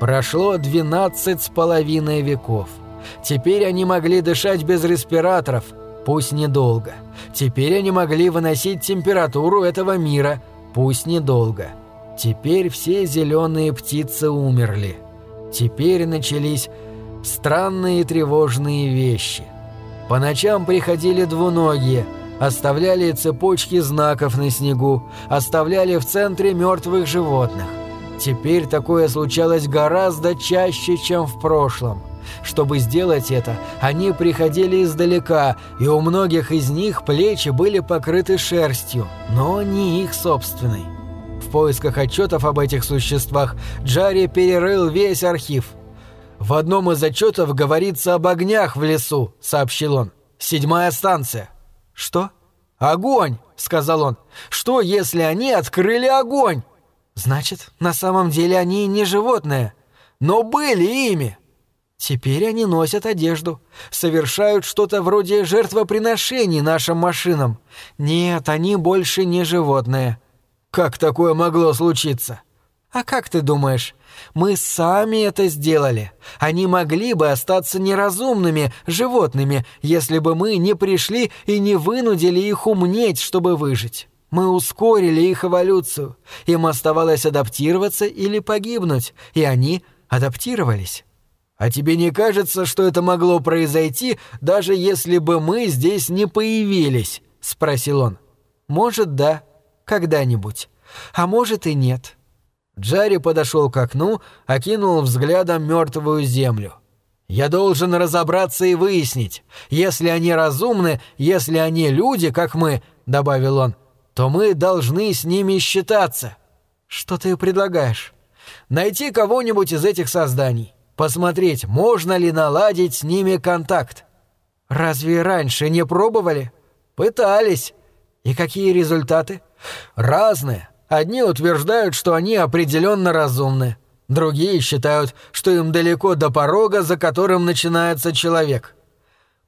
Прошло двенадцать с половиной веков. Теперь они могли дышать без респираторов, пусть недолго. Теперь они могли выносить температуру этого мира, пусть недолго. Теперь все зеленые птицы умерли. Теперь начались странные тревожные вещи. По ночам приходили двуногие, оставляли цепочки знаков на снегу, оставляли в центре мертвых животных. Теперь такое случалось гораздо чаще, чем в прошлом. Чтобы сделать это, они приходили издалека, и у многих из них плечи были покрыты шерстью, но не их собственной. В поисках отчетов об этих существах Джарри перерыл весь архив. «В одном из отчетов говорится об огнях в лесу», — сообщил он. «Седьмая станция». «Что?» «Огонь!» — сказал он. «Что, если они открыли огонь?» «Значит, на самом деле они не животные, но были ими». Теперь они носят одежду, совершают что-то вроде жертвоприношений нашим машинам. Нет, они больше не животные. Как такое могло случиться? А как ты думаешь? Мы сами это сделали. Они могли бы остаться неразумными, животными, если бы мы не пришли и не вынудили их умнеть, чтобы выжить. Мы ускорили их эволюцию. Им оставалось адаптироваться или погибнуть, и они адаптировались. А тебе не кажется, что это могло произойти, даже если бы мы здесь не появились? спросил он. Может, да, когда-нибудь. А может и нет. Джарри подошел к окну, окинул взглядом мертвую землю. «Я должен разобраться и выяснить. Если они разумны, если они люди, как мы», — добавил он, то мы должны с ними считаться. Что ты предлагаешь? Найти кого-нибудь из этих созданий. Посмотреть, можно ли наладить с ними контакт. Разве раньше не пробовали? Пытались. И какие результаты? Разные. Одни утверждают, что они определенно разумны. Другие считают, что им далеко до порога, за которым начинается человек.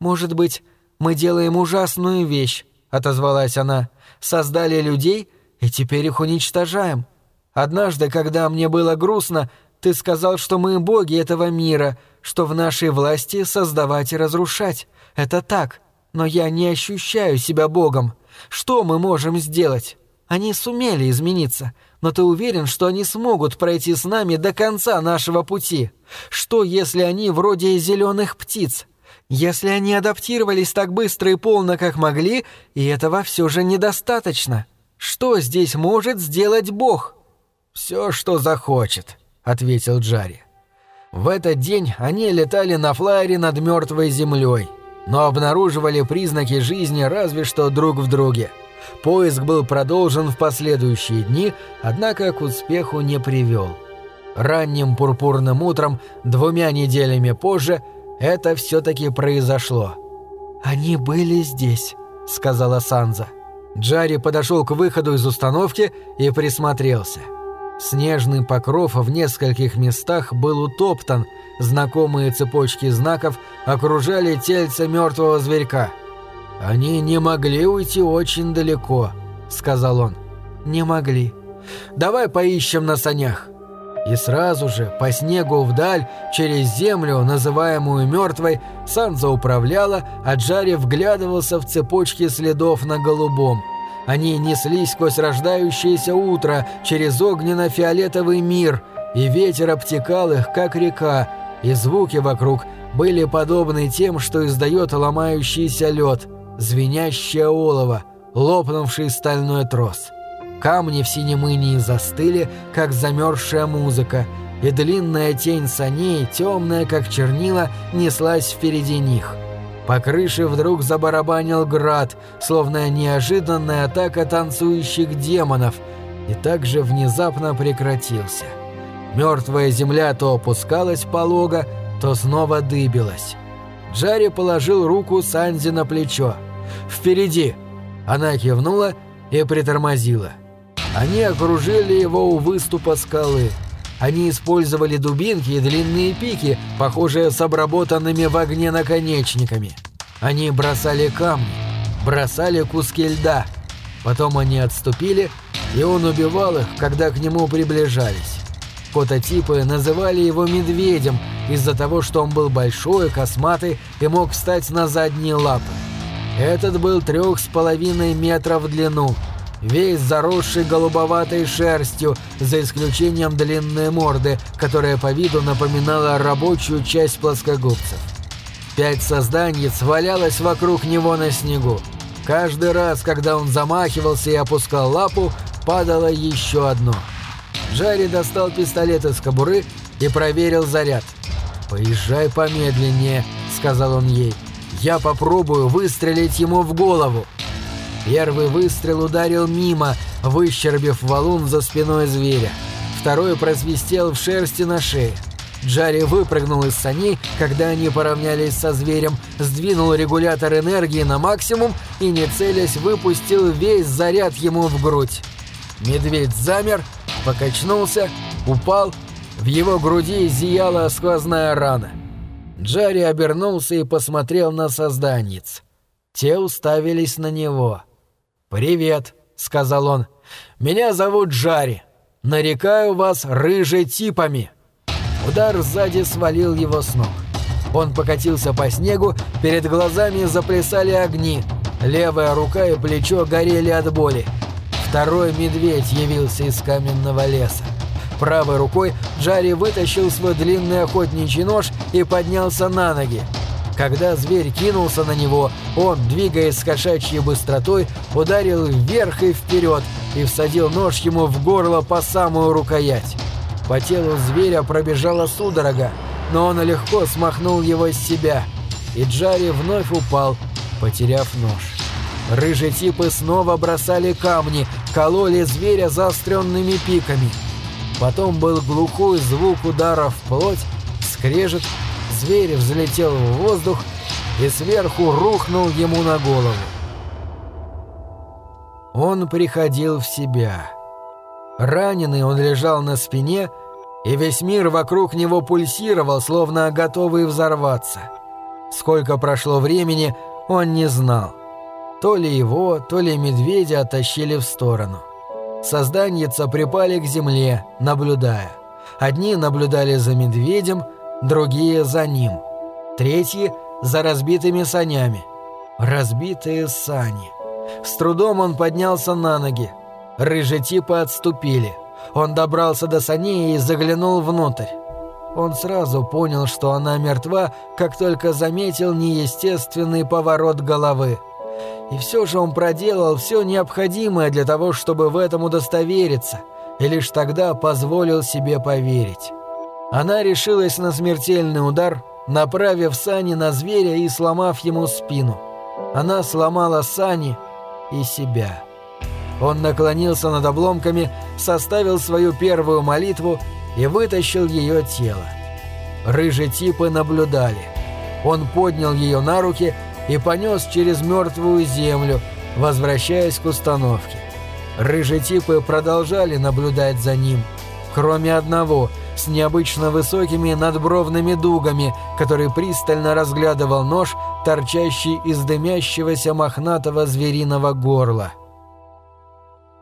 Может быть, мы делаем ужасную вещь, отозвалась она создали людей и теперь их уничтожаем. Однажды, когда мне было грустно, ты сказал, что мы боги этого мира, что в нашей власти создавать и разрушать. Это так, но я не ощущаю себя богом. Что мы можем сделать? Они сумели измениться, но ты уверен, что они смогут пройти с нами до конца нашего пути? Что, если они вроде зеленых птиц? Если они адаптировались так быстро и полно, как могли, и этого все же недостаточно. Что здесь может сделать Бог? Все, что захочет, ответил Джарри. В этот день они летали на флайере над мертвой землей, но обнаруживали признаки жизни разве что друг в друге. Поиск был продолжен в последующие дни, однако к успеху не привел. Ранним пурпурным утром, двумя неделями позже, это все-таки произошло. «Они были здесь», — сказала Санза. Джарри подошел к выходу из установки и присмотрелся. Снежный покров в нескольких местах был утоптан, знакомые цепочки знаков окружали тельце мертвого зверька. «Они не могли уйти очень далеко», — сказал он. «Не могли. Давай поищем на санях». И сразу же, по снегу вдаль, через землю, называемую мертвой, Санза управляла, а Джарри вглядывался в цепочки следов на голубом. Они неслись сквозь рождающееся утро, через огненно-фиолетовый мир, и ветер обтекал их, как река, и звуки вокруг были подобны тем, что издает ломающийся лед, звенящее олово, лопнувший стальной трос. Камни в синем застыли, как замерзшая музыка, и длинная тень саней, темная, как чернила, неслась впереди них. По крыше вдруг забарабанил град, словно неожиданная атака танцующих демонов, и также внезапно прекратился. Мертвая земля то опускалась полого, то снова дыбилась. Джарри положил руку Санзи на плечо. «Впереди!» Она кивнула и притормозила. Они окружили его у выступа скалы. Они использовали дубинки и длинные пики, похожие с обработанными в огне наконечниками. Они бросали камни, бросали куски льда. Потом они отступили, и он убивал их, когда к нему приближались. Прототипы называли его медведем из-за того, что он был большой, косматый и мог встать на задние лапы. Этот был трех с половиной метров в длину, весь заросший голубоватой шерстью, за исключением длинной морды, которая по виду напоминала рабочую часть плоскогубцев. Пять созданий валялось вокруг него на снегу. Каждый раз, когда он замахивался и опускал лапу, падало еще одно. Джарри достал пистолет из кобуры и проверил заряд. «Поезжай помедленнее», — сказал он ей. «Я попробую выстрелить ему в голову». Первый выстрел ударил мимо, выщербив валун за спиной зверя. Второй просвистел в шерсти на шее. Джарри выпрыгнул из саней, когда они поравнялись со зверем, сдвинул регулятор энергии на максимум и, не целясь, выпустил весь заряд ему в грудь. Медведь замер, покачнулся, упал, в его груди зияла сквозная рана. Джарри обернулся и посмотрел на созданец. Те уставились на него. «Привет», — сказал он. «Меня зовут Джарри. Нарекаю вас рыжей типами». Удар сзади свалил его с ног. Он покатился по снегу, перед глазами заплясали огни. Левая рука и плечо горели от боли. Второй медведь явился из каменного леса. Правой рукой Джарри вытащил свой длинный охотничий нож и поднялся на ноги. Когда зверь кинулся на него, он, двигаясь с кошачьей быстротой, ударил вверх и вперед и всадил нож ему в горло по самую рукоять. По телу зверя пробежала судорога, но он легко смахнул его с себя, и Джарри вновь упал, потеряв нож. Рыжие типы снова бросали камни, кололи зверя заостренными пиками. Потом был глухой звук ударов в плоть, скрежет, зверь взлетел в воздух и сверху рухнул ему на голову. Он приходил в себя. Раненый он лежал на спине, и весь мир вокруг него пульсировал, словно готовый взорваться. Сколько прошло времени, он не знал. То ли его, то ли медведя оттащили в сторону. Созданьица припали к земле, наблюдая. Одни наблюдали за медведем, другие за ним. Третьи — за разбитыми санями. Разбитые сани. С трудом он поднялся на ноги. Рыжие типы отступили. Он добрался до саней и заглянул внутрь. Он сразу понял, что она мертва, как только заметил неестественный поворот головы. И все же он проделал все необходимое для того, чтобы в этом удостовериться, и лишь тогда позволил себе поверить. Она решилась на смертельный удар, направив сани на зверя и сломав ему спину. Она сломала сани и себя. Он наклонился над обломками, составил свою первую молитву и вытащил ее тело. Рыжие типы наблюдали. Он поднял ее на руки и понес через мертвую землю, возвращаясь к установке. Рыжие типы продолжали наблюдать за ним, кроме одного, с необычно высокими надбровными дугами, который пристально разглядывал нож, торчащий из дымящегося мохнатого звериного горла.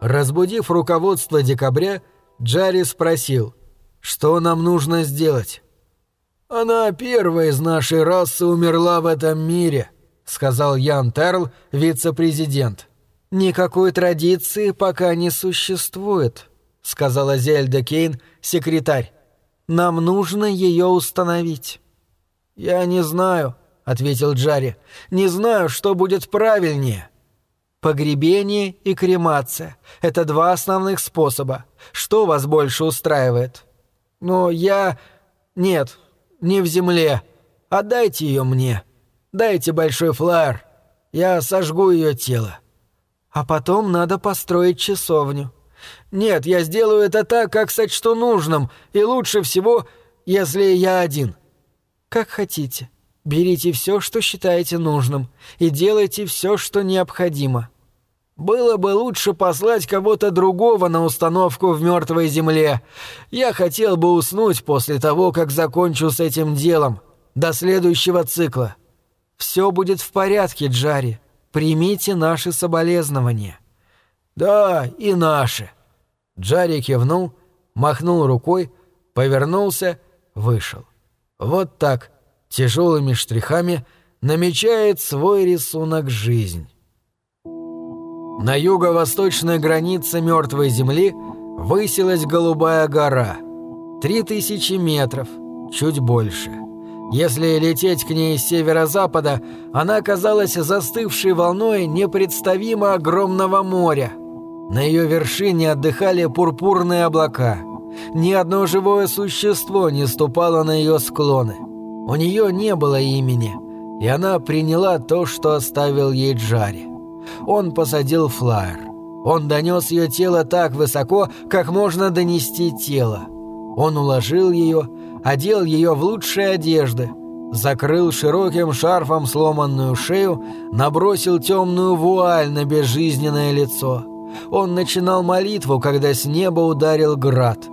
Разбудив руководство декабря, Джарри спросил, что нам нужно сделать. «Она первая из нашей расы умерла в этом мире», — сказал Ян Терл, вице-президент. «Никакой традиции пока не существует», — сказала Зельда Кейн, секретарь. «Нам нужно ее установить». «Я не знаю», — ответил Джарри. «Не знаю, что будет правильнее». Погребение и кремация — это два основных способа. Что вас больше устраивает? Но я... Нет, не в земле. Отдайте ее мне. Дайте большой флаер. Я сожгу ее тело. А потом надо построить часовню. Нет, я сделаю это так, как сочту нужным, и лучше всего, если я один. Как хотите. Берите все, что считаете нужным, и делайте все, что необходимо. Было бы лучше послать кого-то другого на установку в мертвой земле. Я хотел бы уснуть после того, как закончу с этим делом, до следующего цикла. Все будет в порядке, Джарри. Примите наши соболезнования. Да, и наши. Джарри кивнул, махнул рукой, повернулся, вышел. Вот так, тяжелыми штрихами, намечает свой рисунок жизнь. На юго-восточной границе мертвой земли высилась голубая гора. Три тысячи метров, чуть больше. Если лететь к ней с северо-запада, она казалась застывшей волной непредставимо огромного моря. На ее вершине отдыхали пурпурные облака. Ни одно живое существо не ступало на ее склоны. У нее не было имени, и она приняла то, что оставил ей Джари. Он посадил флайер. Он донес ее тело так высоко, как можно донести тело. Он уложил ее, одел ее в лучшие одежды, закрыл широким шарфом сломанную шею, набросил темную вуаль на безжизненное лицо. Он начинал молитву, когда с неба ударил град.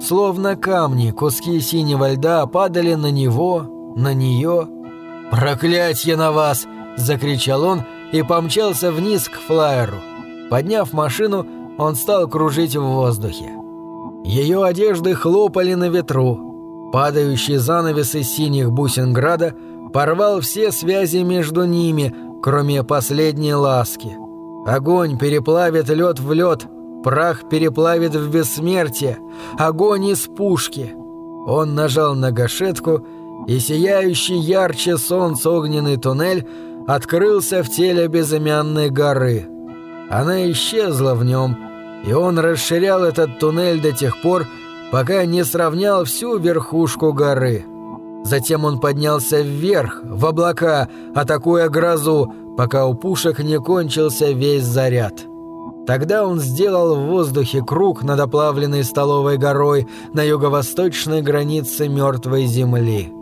Словно камни, куски синего льда падали на него, на нее. «Проклятье на вас!» – закричал он и помчался вниз к флайеру. Подняв машину, он стал кружить в воздухе. Ее одежды хлопали на ветру. Падающий занавес из синих бусин града порвал все связи между ними, кроме последней ласки. Огонь переплавит лед в лед, прах переплавит в бессмертие, огонь из пушки. Он нажал на гашетку, и сияющий ярче солнца огненный туннель открылся в теле безымянной горы. Она исчезла в нем — и он расширял этот туннель до тех пор, пока не сравнял всю верхушку горы. Затем он поднялся вверх, в облака, атакуя грозу, пока у пушек не кончился весь заряд. Тогда он сделал в воздухе круг над оплавленной столовой горой на юго-восточной границе мертвой земли.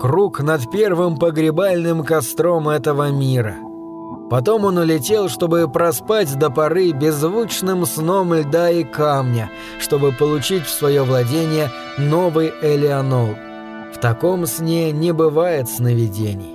Круг над первым погребальным костром этого мира – Потом он улетел, чтобы проспать до поры беззвучным сном льда и камня, чтобы получить в свое владение новый Элеонол. В таком сне не бывает сновидений.